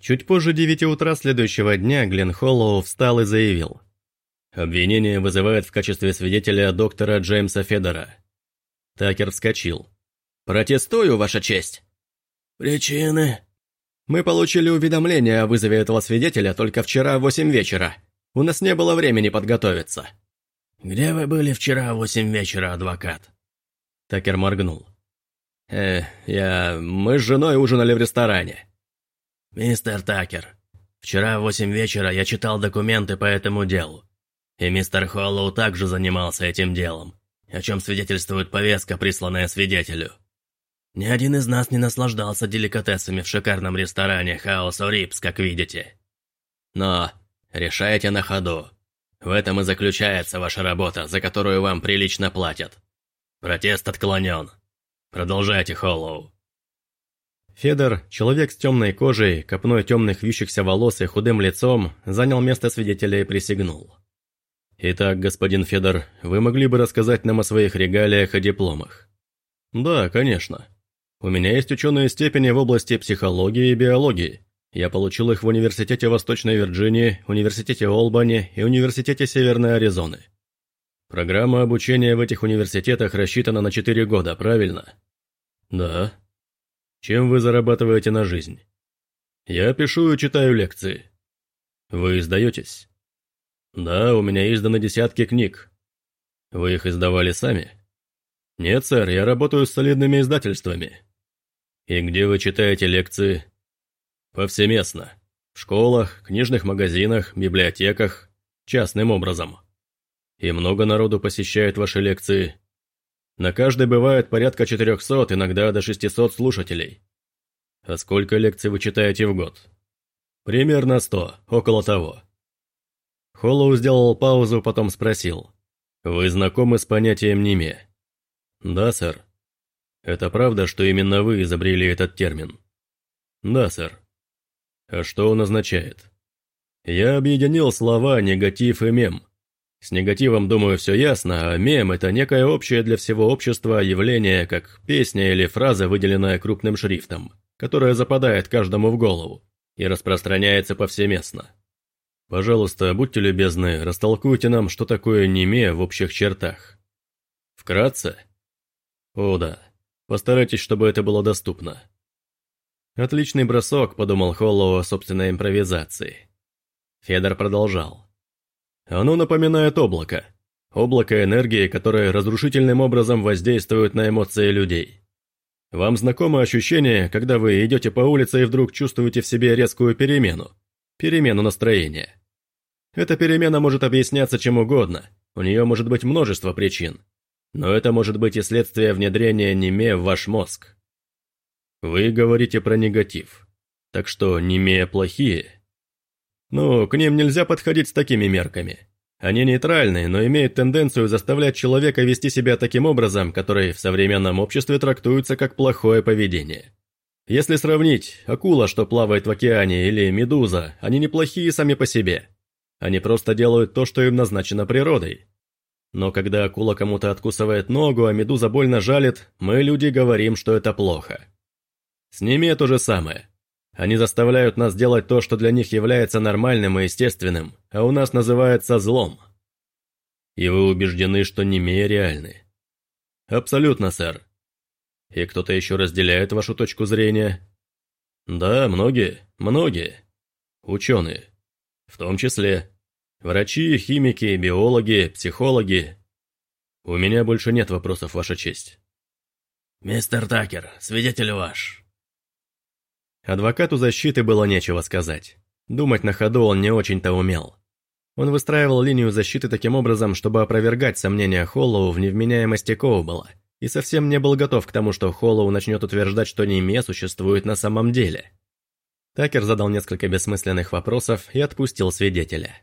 Чуть позже девяти утра следующего дня Глен Холлоу встал и заявил. Обвинение вызывает в качестве свидетеля доктора Джеймса Федора. Такер вскочил. «Протестую, Ваша честь!» «Причины?» «Мы получили уведомление о вызове этого свидетеля только вчера в восемь вечера. У нас не было времени подготовиться». «Где вы были вчера в восемь вечера, адвокат?» Такер моргнул. «Э, я... Мы с женой ужинали в ресторане». «Мистер Такер, вчера в восемь вечера я читал документы по этому делу. И мистер Холлоу также занимался этим делом, о чем свидетельствует повестка, присланная свидетелю. Ни один из нас не наслаждался деликатесами в шикарном ресторане Хаус Рипс, как видите. Но решайте на ходу. В этом и заключается ваша работа, за которую вам прилично платят. Протест отклонен. Продолжайте, Холлоу. Федор, человек с темной кожей, копной темных вьющихся волос и худым лицом, занял место свидетеля и присягнул. «Итак, господин Федор, вы могли бы рассказать нам о своих регалиях и дипломах?» «Да, конечно. У меня есть ученые степени в области психологии и биологии. Я получил их в Университете Восточной Вирджинии, Университете Олбани и Университете Северной Аризоны. Программа обучения в этих университетах рассчитана на 4 года, правильно? Да. Чем вы зарабатываете на жизнь? Я пишу и читаю лекции. Вы издаетесь? Да, у меня изданы десятки книг. Вы их издавали сами? Нет, сэр, я работаю с солидными издательствами. И где вы читаете лекции? Повсеместно. В школах, книжных магазинах, библиотеках, частным образом. И много народу посещает ваши лекции. На каждой бывает порядка 400, иногда до 600 слушателей. А сколько лекций вы читаете в год? Примерно 100, около того. Холлоу сделал паузу, потом спросил. «Вы знакомы с понятием «неме»?» «Да, сэр». «Это правда, что именно вы изобрели этот термин?» «Да, сэр». «А что он означает?» «Я объединил слова «негатив» и «мем». С негативом, думаю, все ясно, а мем – это некое общее для всего общества явление, как песня или фраза, выделенная крупным шрифтом, которая западает каждому в голову и распространяется повсеместно. Пожалуйста, будьте любезны, растолкуйте нам, что такое неме в общих чертах. Вкратце? О да, постарайтесь, чтобы это было доступно. Отличный бросок, подумал Холлоу о собственной импровизации. Федор продолжал. Оно напоминает облако. Облако энергии, которое разрушительным образом воздействует на эмоции людей. Вам знакомо ощущение, когда вы идете по улице и вдруг чувствуете в себе резкую перемену? Перемену настроения. Эта перемена может объясняться чем угодно, у нее может быть множество причин. Но это может быть и следствие внедрения неме в ваш мозг. Вы говорите про негатив. Так что неме плохие? Ну, к ним нельзя подходить с такими мерками. Они нейтральны, но имеют тенденцию заставлять человека вести себя таким образом, который в современном обществе трактуется как плохое поведение. Если сравнить, акула, что плавает в океане, или медуза, они неплохие сами по себе. Они просто делают то, что им назначено природой. Но когда акула кому-то откусывает ногу, а медуза больно жалит, мы, люди, говорим, что это плохо. С ними то же самое. Они заставляют нас делать то, что для них является нормальным и естественным, а у нас называется злом. И вы убеждены, что Немея реальны? Абсолютно, сэр. И кто-то еще разделяет вашу точку зрения? Да, многие, многие. Ученые. В том числе. Врачи, химики, биологи, психологи. У меня больше нет вопросов, ваша честь. Мистер Такер, свидетель ваш. Адвокату защиты было нечего сказать. Думать на ходу он не очень-то умел. Он выстраивал линию защиты таким образом, чтобы опровергать сомнения Холлоу в невменяемости Коубела, и совсем не был готов к тому, что Холлоу начнет утверждать, что Неме существует на самом деле. Такер задал несколько бессмысленных вопросов и отпустил свидетеля.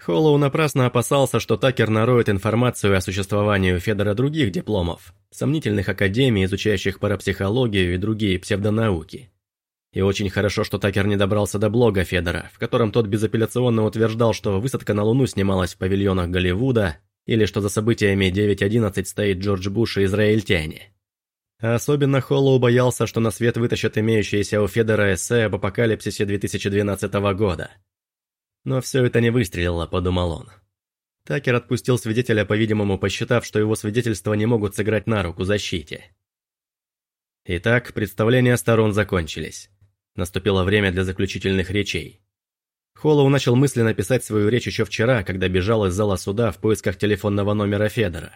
Холлоу напрасно опасался, что Такер нароет информацию о существовании у Федора других дипломов, сомнительных академий, изучающих парапсихологию и другие псевдонауки. И очень хорошо, что Такер не добрался до блога Федора, в котором тот безапелляционно утверждал, что высадка на Луну снималась в павильонах Голливуда, или что за событиями 9.11 стоит Джордж Буш и израильтяне. А особенно Холлоу боялся, что на свет вытащат имеющиеся у Федора эссе об апокалипсисе 2012 года. Но все это не выстрелило, подумал он. Такер отпустил свидетеля, по-видимому, посчитав, что его свидетельства не могут сыграть на руку защите. Итак, представления сторон закончились. Наступило время для заключительных речей. Холлоу начал мысленно писать свою речь еще вчера, когда бежал из зала суда в поисках телефонного номера Федора.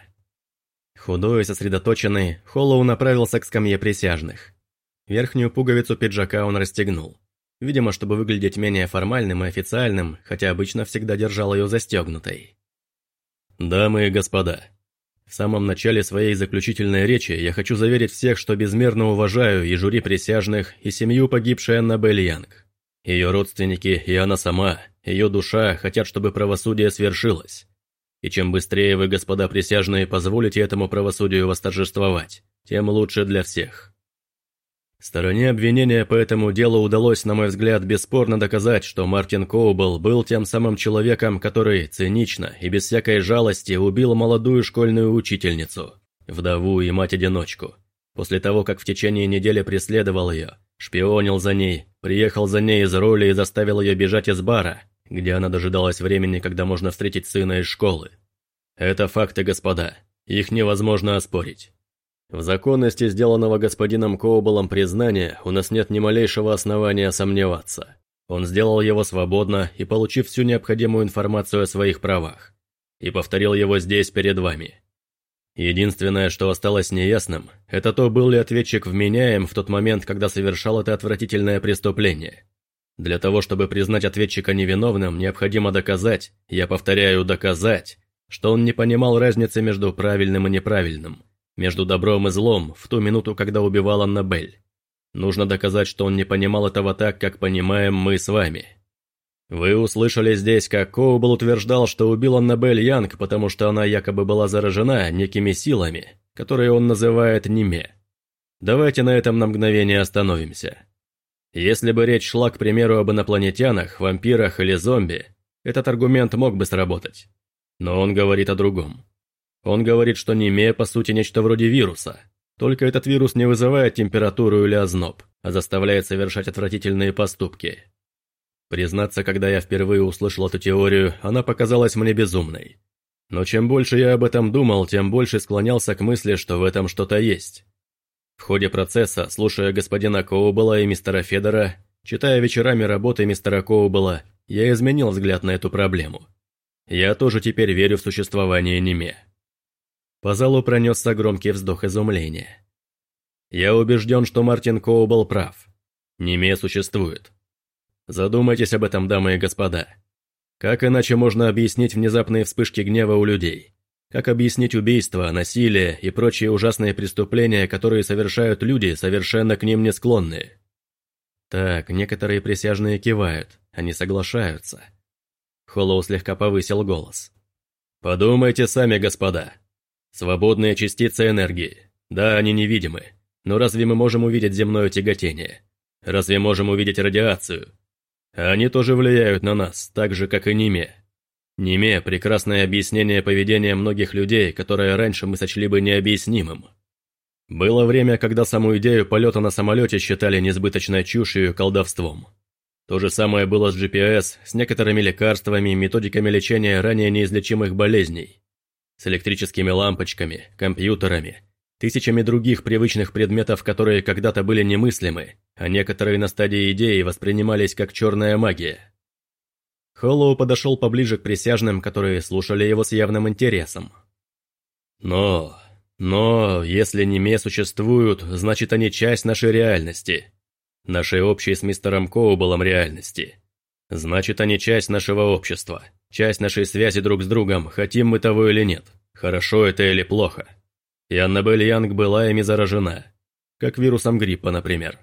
Худой и сосредоточенный, Холлоу направился к скамье присяжных. Верхнюю пуговицу пиджака он расстегнул. Видимо, чтобы выглядеть менее формальным и официальным, хотя обычно всегда держал ее застегнутой. «Дамы и господа, в самом начале своей заключительной речи я хочу заверить всех, что безмерно уважаю и жюри присяжных, и семью погибшей Аннабель Янг. Ее родственники и она сама, ее душа хотят, чтобы правосудие свершилось. И чем быстрее вы, господа присяжные, позволите этому правосудию восторжествовать, тем лучше для всех. Стороне обвинения по этому делу удалось, на мой взгляд, бесспорно доказать, что Мартин Коубл был тем самым человеком, который цинично и без всякой жалости убил молодую школьную учительницу, вдову и мать-одиночку, после того, как в течение недели преследовал ее, шпионил за ней, приехал за ней из роли и заставил ее бежать из бара, где она дожидалась времени, когда можно встретить сына из школы. Это факты, господа. Их невозможно оспорить. В законности сделанного господином Коубелом признания у нас нет ни малейшего основания сомневаться. Он сделал его свободно и получив всю необходимую информацию о своих правах. И повторил его здесь перед вами. Единственное, что осталось неясным, это то, был ли ответчик вменяем в тот момент, когда совершал это отвратительное преступление. Для того, чтобы признать ответчика невиновным, необходимо доказать, я повторяю, доказать, что он не понимал разницы между правильным и неправильным, между добром и злом в ту минуту, когда убивал Аннабель. Нужно доказать, что он не понимал этого так, как понимаем мы с вами. Вы услышали здесь, как Коубл утверждал, что убил Аннабель Янг, потому что она якобы была заражена некими силами, которые он называет Неме. Давайте на этом на мгновение остановимся. Если бы речь шла, к примеру, об инопланетянах, вампирах или зомби, этот аргумент мог бы сработать. Но он говорит о другом. Он говорит, что Немея по сути нечто вроде вируса. Только этот вирус не вызывает температуру или озноб, а заставляет совершать отвратительные поступки. Признаться, когда я впервые услышал эту теорию, она показалась мне безумной. Но чем больше я об этом думал, тем больше склонялся к мысли, что в этом что-то есть. В ходе процесса, слушая господина Коубела и мистера Федора, читая вечерами работы мистера Коубела, я изменил взгляд на эту проблему. Я тоже теперь верю в существование Неме. По залу пронесся громкий вздох изумления. Я убежден, что Мартин Коубел прав. Неме существует. Задумайтесь об этом, дамы и господа. Как иначе можно объяснить внезапные вспышки гнева у людей? Как объяснить убийства, насилие и прочие ужасные преступления, которые совершают люди, совершенно к ним не склонные? Так, некоторые присяжные кивают, они соглашаются. Холлоу слегка повысил голос. Подумайте сами, господа. Свободные частицы энергии. Да, они невидимы. Но разве мы можем увидеть земное тяготение? Разве можем увидеть радиацию? Они тоже влияют на нас, так же, как и Ниме. Неме – прекрасное объяснение поведения многих людей, которое раньше мы сочли бы необъяснимым. Было время, когда саму идею полета на самолете считали несбыточной чушью и колдовством. То же самое было с GPS, с некоторыми лекарствами, методиками лечения ранее неизлечимых болезней, с электрическими лампочками, компьютерами, тысячами других привычных предметов, которые когда-то были немыслимы, а некоторые на стадии идеи воспринимались как черная магия. Холлоу подошел поближе к присяжным, которые слушали его с явным интересом. «Но... но... если Неме существуют, значит они часть нашей реальности. Нашей общей с мистером Коубелом реальности. Значит они часть нашего общества, часть нашей связи друг с другом, хотим мы того или нет, хорошо это или плохо. И Аннабель Янг была ими заражена, как вирусом гриппа, например».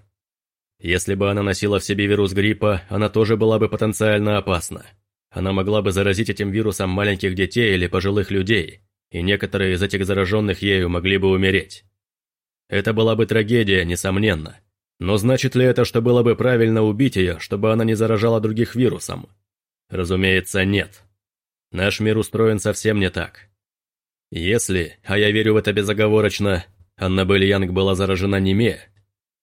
Если бы она носила в себе вирус гриппа, она тоже была бы потенциально опасна. Она могла бы заразить этим вирусом маленьких детей или пожилых людей, и некоторые из этих зараженных ею могли бы умереть. Это была бы трагедия, несомненно. Но значит ли это, что было бы правильно убить ее, чтобы она не заражала других вирусом? Разумеется, нет. Наш мир устроен совсем не так. Если, а я верю в это безоговорочно, Аннабель Янг была заражена неме.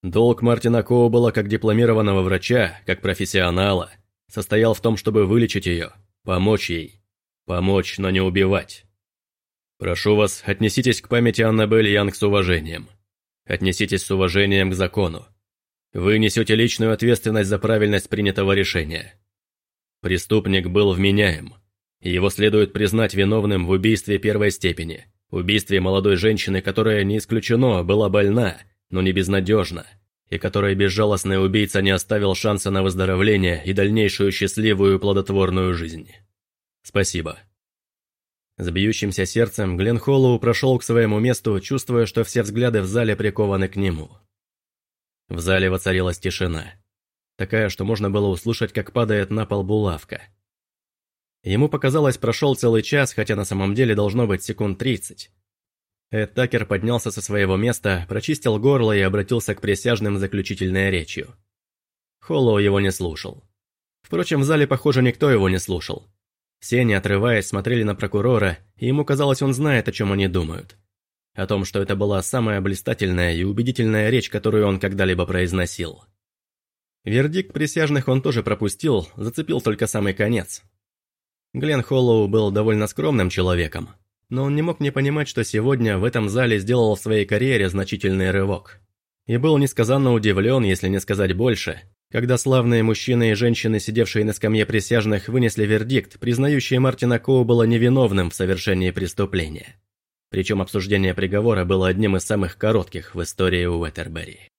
Долг Мартина Коубела как дипломированного врача, как профессионала, состоял в том, чтобы вылечить ее, помочь ей. Помочь, но не убивать. Прошу вас, отнеситесь к памяти Аннабель Янг с уважением. Отнеситесь с уважением к закону. Вы несете личную ответственность за правильность принятого решения. Преступник был вменяем. Его следует признать виновным в убийстве первой степени, убийстве молодой женщины, которая, не исключено, была больна, но не безнадежна, и которой безжалостный убийца не оставил шанса на выздоровление и дальнейшую счастливую плодотворную жизнь. Спасибо. С бьющимся сердцем Глен Холлоу прошел к своему месту, чувствуя, что все взгляды в зале прикованы к нему. В зале воцарилась тишина. Такая, что можно было услышать, как падает на пол булавка. Ему показалось, прошел целый час, хотя на самом деле должно быть секунд тридцать. Эд Такер поднялся со своего места, прочистил горло и обратился к присяжным заключительной речью. Холлоу его не слушал. Впрочем, в зале, похоже, никто его не слушал. Все, не отрываясь, смотрели на прокурора, и ему казалось, он знает, о чем они думают. О том, что это была самая блистательная и убедительная речь, которую он когда-либо произносил. Вердикт присяжных он тоже пропустил, зацепил только самый конец. Глен Холлоу был довольно скромным человеком, но он не мог не понимать, что сегодня в этом зале сделал в своей карьере значительный рывок. И был несказанно удивлен, если не сказать больше, когда славные мужчины и женщины, сидевшие на скамье присяжных, вынесли вердикт, признающий Мартина Коубела невиновным в совершении преступления. Причем обсуждение приговора было одним из самых коротких в истории Уэттербери.